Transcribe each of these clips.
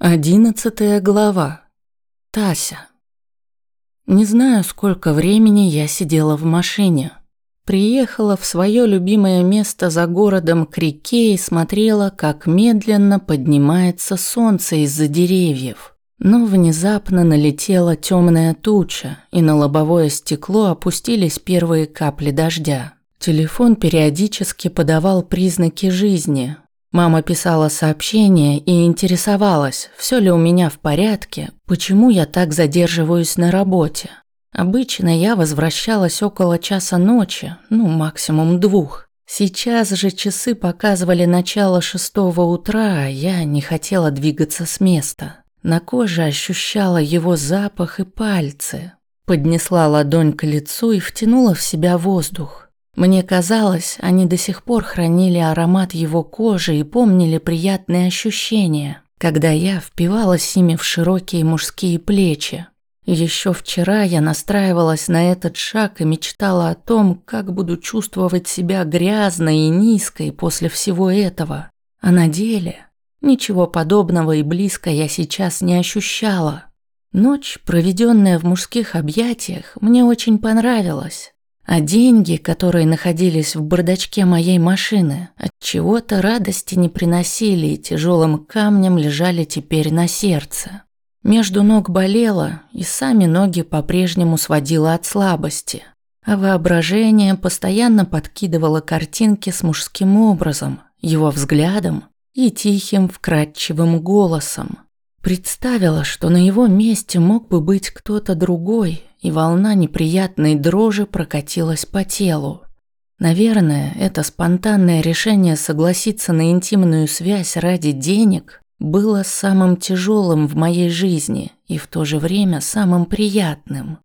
Одиннадцатая глава. Тася. Не знаю, сколько времени я сидела в машине. Приехала в свое любимое место за городом к реке и смотрела, как медленно поднимается солнце из-за деревьев. Но внезапно налетела темная туча, и на лобовое стекло опустились первые капли дождя. Телефон периодически подавал признаки жизни, Мама писала сообщения и интересовалась, все ли у меня в порядке, почему я так задерживаюсь на работе. Обычно я возвращалась около часа ночи, ну, максимум двух. Сейчас же часы показывали начало шестого утра, а я не хотела двигаться с места. На коже ощущала его запах и пальцы. Поднесла ладонь к лицу и втянула в себя воздух. Мне казалось, они до сих пор хранили аромат его кожи и помнили приятные ощущения, когда я впивалась ими в широкие мужские плечи. Еще вчера я настраивалась на этот шаг и мечтала о том, как буду чувствовать себя грязной и низкой после всего этого. А на деле ничего подобного и близко я сейчас не ощущала. Ночь, проведенная в мужских объятиях, мне очень понравилась. А деньги, которые находились в бардачке моей машины, от чего-то радости не приносили и тяжелым камнем лежали теперь на сердце. Между ног болело, и сами ноги по-прежнему сводило от слабости. А воображение постоянно подкидывало картинки с мужским образом, его взглядом и тихим вкрадчивым голосом. Представила, что на его месте мог бы быть кто-то другой, и волна неприятной дрожи прокатилась по телу. Наверное, это спонтанное решение согласиться на интимную связь ради денег было самым тяжелым в моей жизни и в то же время самым приятным.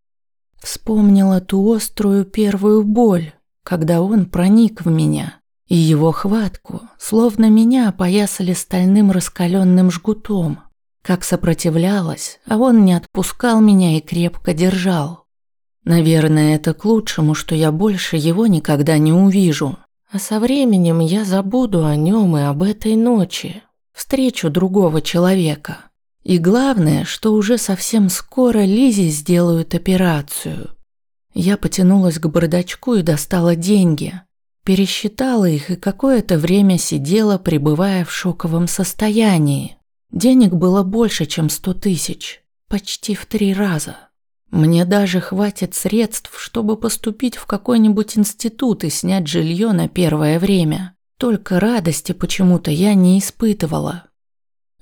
Вспомнила ту острую первую боль, когда он проник в меня, и его хватку, словно меня опоясали стальным раскаленным жгутом. Как сопротивлялась, а он не отпускал меня и крепко держал. Наверное, это к лучшему, что я больше его никогда не увижу. А со временем я забуду о нем и об этой ночи. Встречу другого человека. И главное, что уже совсем скоро Лизе сделают операцию. Я потянулась к бардачку и достала деньги. Пересчитала их и какое-то время сидела, пребывая в шоковом состоянии. Денег было больше, чем сто тысяч, почти в три раза. Мне даже хватит средств, чтобы поступить в какой-нибудь институт и снять жилье на первое время. Только радости почему-то я не испытывала.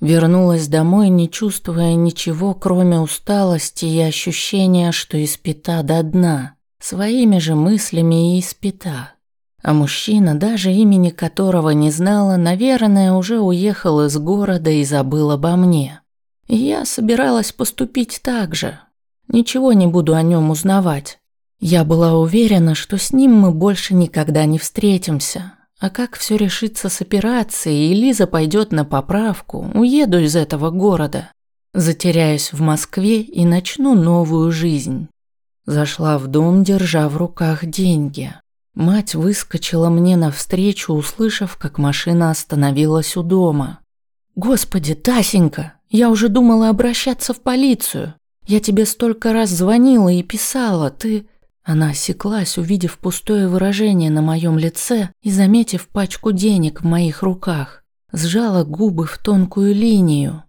Вернулась домой, не чувствуя ничего, кроме усталости и ощущения, что испита до дна, своими же мыслями и испита. А мужчина, даже имени которого не знала, наверное, уже уехал из города и забыл обо мне. И я собиралась поступить так же. Ничего не буду о нем узнавать. Я была уверена, что с ним мы больше никогда не встретимся. А как все решится с операцией, и Лиза пойдет на поправку, уеду из этого города. Затеряюсь в Москве и начну новую жизнь. Зашла в дом, держа в руках деньги. Мать выскочила мне навстречу, услышав, как машина остановилась у дома. «Господи, Тасенька, я уже думала обращаться в полицию. Я тебе столько раз звонила и писала, ты...» Она осеклась, увидев пустое выражение на моем лице и заметив пачку денег в моих руках. Сжала губы в тонкую линию.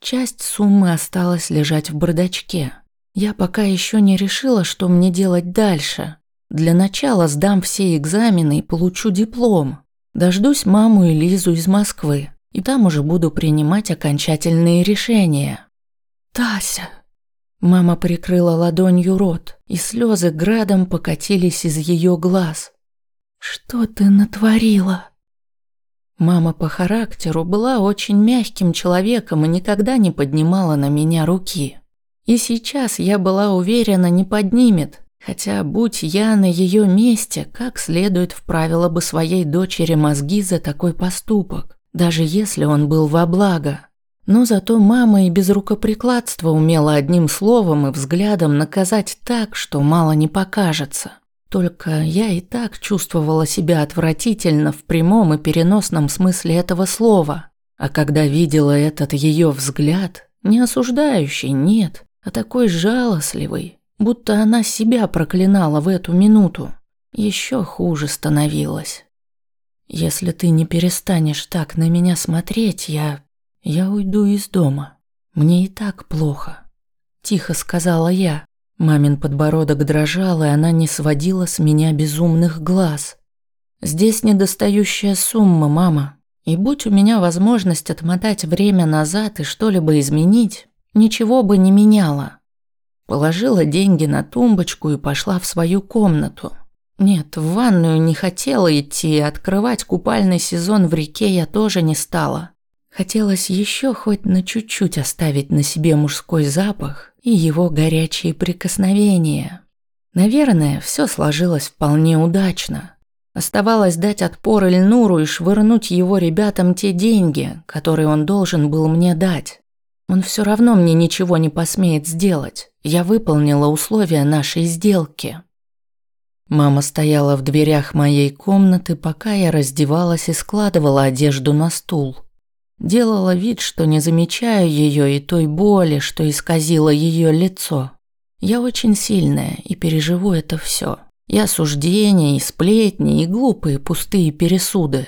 Часть суммы осталась лежать в бардачке. Я пока еще не решила, что мне делать дальше. Для начала сдам все экзамены и получу диплом. Дождусь маму и Лизу из Москвы, и там уже буду принимать окончательные решения. Тася. Мама прикрыла ладонью рот, и слезы градом покатились из ее глаз. Что ты натворила? Мама по характеру была очень мягким человеком и никогда не поднимала на меня руки. И сейчас я была уверена, не поднимет, Хотя, будь я на ее месте, как следует вправила бы своей дочери мозги за такой поступок, даже если он был во благо. Но зато мама и без рукоприкладства умела одним словом и взглядом наказать так, что мало не покажется. Только я и так чувствовала себя отвратительно в прямом и переносном смысле этого слова. А когда видела этот ее взгляд, не осуждающий, нет, а такой жалостливый, будто она себя проклинала в эту минуту, еще хуже становилось. Если ты не перестанешь так на меня смотреть, я... я уйду из дома. Мне и так плохо. Тихо сказала я. Мамин подбородок дрожал, и она не сводила с меня безумных глаз. Здесь недостающая сумма, мама. И будь у меня возможность отмотать время назад и что-либо изменить, ничего бы не меняло. Положила деньги на тумбочку и пошла в свою комнату. Нет, в ванную не хотела идти, открывать купальный сезон в реке я тоже не стала. Хотелось еще хоть на чуть-чуть оставить на себе мужской запах и его горячие прикосновения. Наверное, все сложилось вполне удачно. Оставалось дать отпор Эльнуру и швырнуть его ребятам те деньги, которые он должен был мне дать. Он все равно мне ничего не посмеет сделать. Я выполнила условия нашей сделки. Мама стояла в дверях моей комнаты, пока я раздевалась и складывала одежду на стул. Делала вид, что не замечаю ее и той боли, что исказило ее лицо. Я очень сильная и переживу это все. И осуждения, и сплетни, и глупые пустые пересуды.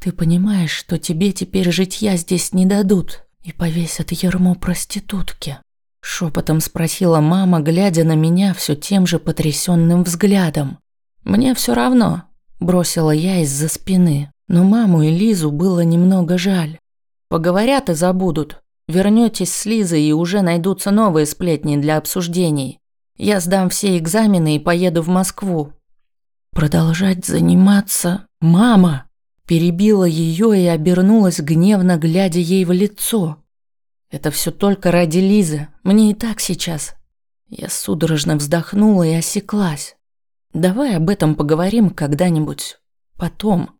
Ты понимаешь, что тебе теперь житья здесь не дадут и повесят ермо проститутки? Шепотом спросила мама, глядя на меня все тем же потрясенным взглядом. Мне все равно, бросила я из-за спины, но маму и Лизу было немного жаль. Поговорят и забудут. Вернетесь с Лизой и уже найдутся новые сплетни для обсуждений. Я сдам все экзамены и поеду в Москву. Продолжать заниматься, мама, перебила ее и обернулась гневно, глядя ей в лицо. Это все только ради Лизы. Мне и так сейчас. Я судорожно вздохнула и осеклась. Давай об этом поговорим когда-нибудь. Потом.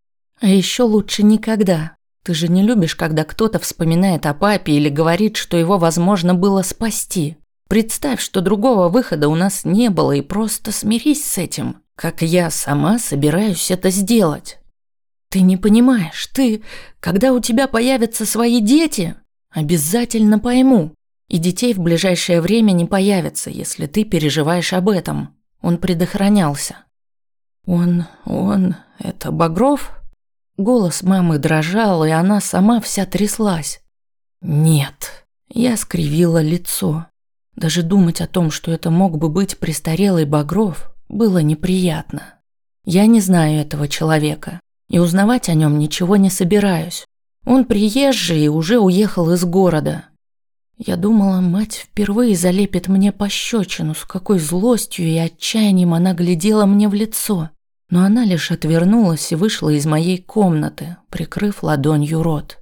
А еще лучше никогда. Ты же не любишь, когда кто-то вспоминает о папе или говорит, что его возможно было спасти. Представь, что другого выхода у нас не было, и просто смирись с этим, как я сама собираюсь это сделать. Ты не понимаешь, ты, когда у тебя появятся свои дети, Обязательно пойму. И детей в ближайшее время не появится, если ты переживаешь об этом. Он предохранялся. Он, он, это Багров? Голос мамы дрожал, и она сама вся тряслась. Нет. Я скривила лицо. Даже думать о том, что это мог бы быть престарелый Багров, было неприятно. Я не знаю этого человека, и узнавать о нем ничего не собираюсь. Он приезжий и уже уехал из города. Я думала, мать впервые залепит мне пощечину, с какой злостью и отчаянием она глядела мне в лицо. Но она лишь отвернулась и вышла из моей комнаты, прикрыв ладонью рот.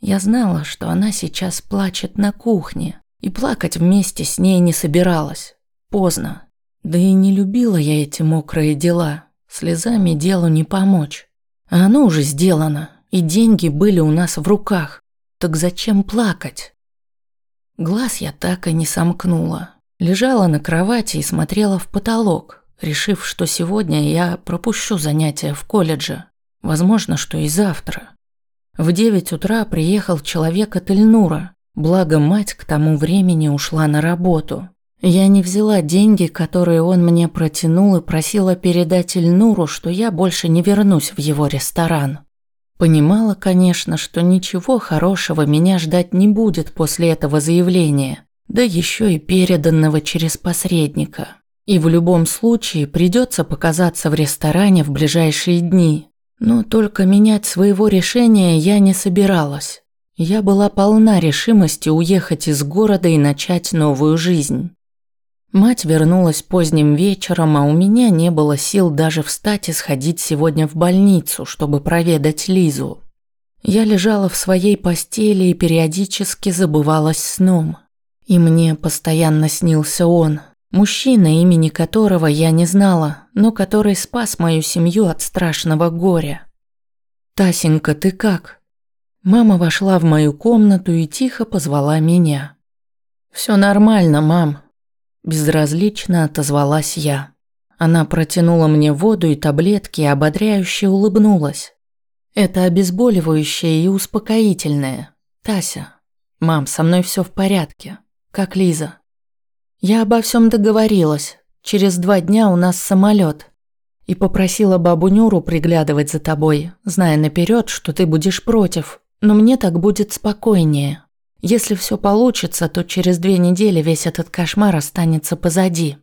Я знала, что она сейчас плачет на кухне, и плакать вместе с ней не собиралась. Поздно. Да и не любила я эти мокрые дела. Слезами делу не помочь. А оно уже сделано, и деньги были у нас в руках. Так зачем плакать? Глаз я так и не сомкнула. Лежала на кровати и смотрела в потолок, решив, что сегодня я пропущу занятия в колледже. Возможно, что и завтра. В девять утра приехал человек от Эльнура, благо мать к тому времени ушла на работу. Я не взяла деньги, которые он мне протянул, и просила передать Эльнуру, что я больше не вернусь в его ресторан. Понимала, конечно, что ничего хорошего меня ждать не будет после этого заявления, да еще и переданного через посредника. И в любом случае придется показаться в ресторане в ближайшие дни. Но только менять своего решения я не собиралась. Я была полна решимости уехать из города и начать новую жизнь. Мать вернулась поздним вечером, а у меня не было сил даже встать и сходить сегодня в больницу, чтобы проведать Лизу. Я лежала в своей постели и периодически забывалась сном. И мне постоянно снился он, мужчина, имени которого я не знала, но который спас мою семью от страшного горя. «Тасенька, ты как?» Мама вошла в мою комнату и тихо позвала меня. «Всё нормально, мам», Безразлично отозвалась я. Она протянула мне воду и таблетки и ободряюще улыбнулась. Это обезболивающее и успокоительное. Тася. Мам, со мной все в порядке. Как Лиза. Я обо всем договорилась. Через два дня у нас самолет. И попросила бабу Нюру приглядывать за тобой, зная наперед, что ты будешь против. Но мне так будет спокойнее. Если все получится, то через две недели весь этот кошмар останется позади.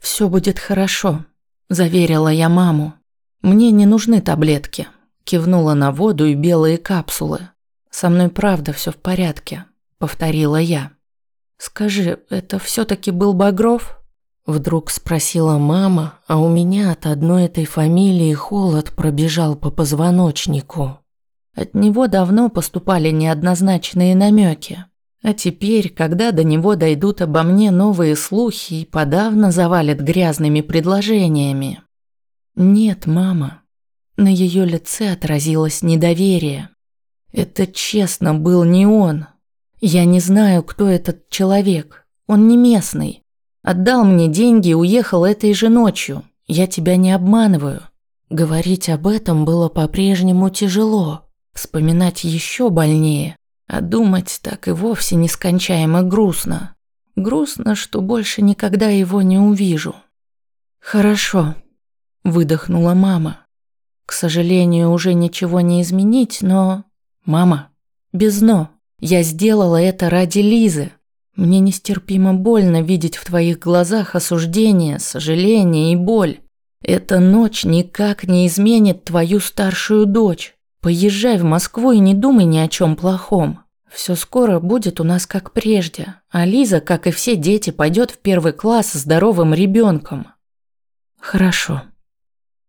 Все будет хорошо, заверила я маму. Мне не нужны таблетки. Кивнула на воду и белые капсулы. Со мной правда все в порядке, повторила я. Скажи, это все таки был Багров? Вдруг спросила мама, а у меня от одной этой фамилии холод пробежал по позвоночнику. От него давно поступали неоднозначные намеки. А теперь, когда до него дойдут обо мне новые слухи и подавно завалят грязными предложениями. Нет, мама. На ее лице отразилось недоверие. Это честно был не он. Я не знаю, кто этот человек. Он не местный. Отдал мне деньги и уехал этой же ночью. Я тебя не обманываю. Говорить об этом было по-прежнему тяжело. Вспоминать еще больнее. А думать так и вовсе нескончаемо грустно. Грустно, что больше никогда его не увижу. «Хорошо», – выдохнула мама. «К сожалению, уже ничего не изменить, но...» «Мама, без «но». Я сделала это ради Лизы. Мне нестерпимо больно видеть в твоих глазах осуждение, сожаление и боль. Эта ночь никак не изменит твою старшую дочь. Поезжай в Москву и не думай ни о чем плохом. Все скоро будет у нас как прежде, а Лиза, как и все дети, пойдет в первый класс здоровым ребенком. Хорошо.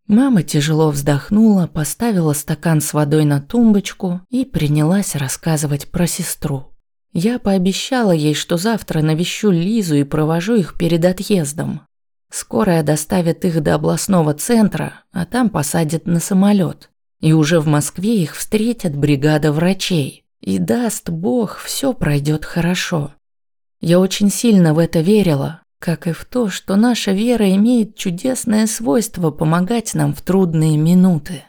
Мама тяжело вздохнула, поставила стакан с водой на тумбочку и принялась рассказывать про сестру. Я пообещала ей, что завтра навещу Лизу и провожу их перед отъездом. Скорая доставит их до областного центра, а там посадит на самолет. И уже в Москве их встретят бригада врачей. И даст Бог, все пройдет хорошо. Я очень сильно в это верила, как и в то, что наша вера имеет чудесное свойство помогать нам в трудные минуты.